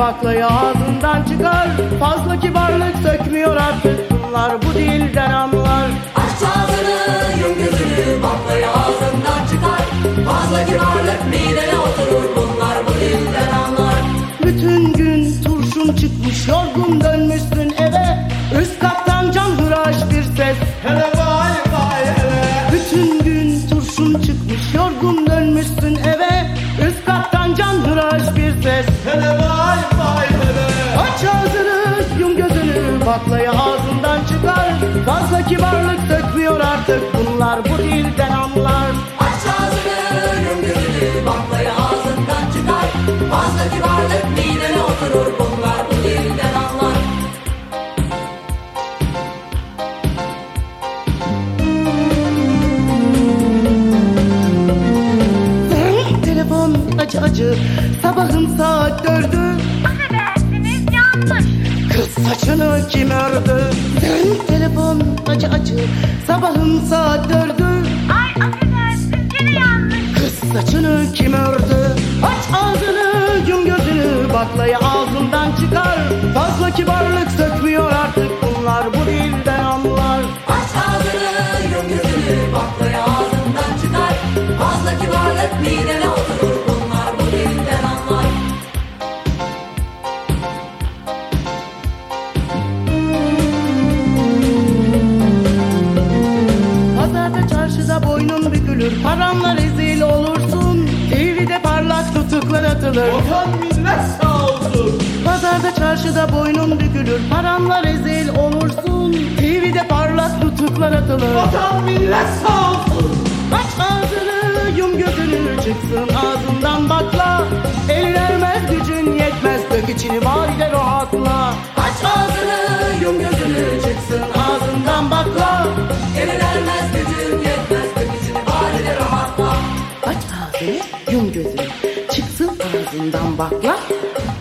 baklayı ağzından çıkar. Fazla kibarlık sökmüyor artık bunlar bu dilden anlar. Aç ağzını yum gözünü baklayı ağzından çıkar. Fazla kibarlık midene oturur bunlar bu dilden anlar. Bütün gün turşun çıkmış yorgun dönmüşsün çıkmış yorgun dönmüşsün eve. Üst kattan can hıraş bir ses. Hele vay vay hele. Aç ağzını yum gözünü. Baklayı ağzından çıkar. Fazla kibarlık sökmüyor artık acı sabahın saat dördü. Affedersiniz yanlış. Kız saçını kim ördü Telefon acı acı. Sabahın saat dördü. Ay affedersiniz gene yanlış. Kız saçını kim ördü Aç ağzını yum gözünü. Baklayı ağzından çıkar. Fazla kibarlık sökmüyor Paranla rezil olursun. TV'de parlak tutuklar atılır. Vatan millet sağ olsun. Pazarda çarşıda boynun bükülür. Paranla rezil olursun. TV'de parlak tutuklar atılır. Vatan millet sağ olsun. Aç ağzını yum gözünü çıksın ağzından bakla. El vermez gücün yetmez dök içini bari de Ağzını yum gözünü çıksın ağzından bakla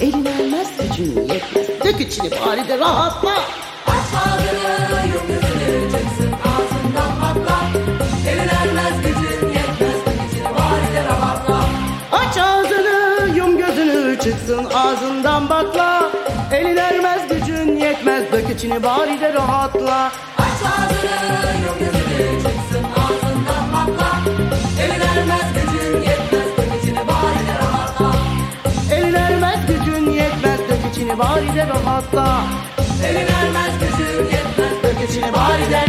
Elin vermez gücün yetmez dök içini bari de rahatla. Aç ağzını yum gözünü. Çıksın ağzından bakla. Ele vermez gücün yetmez bari de rahatla. Aç ağzını yum gözünü. Çıksın ağzından bakla. Elin ermez gücün yetmez. Dök içini bari de rahatla. Aç ağzını bari de rahatla Ele vermez gücün yetmez. İçini bari de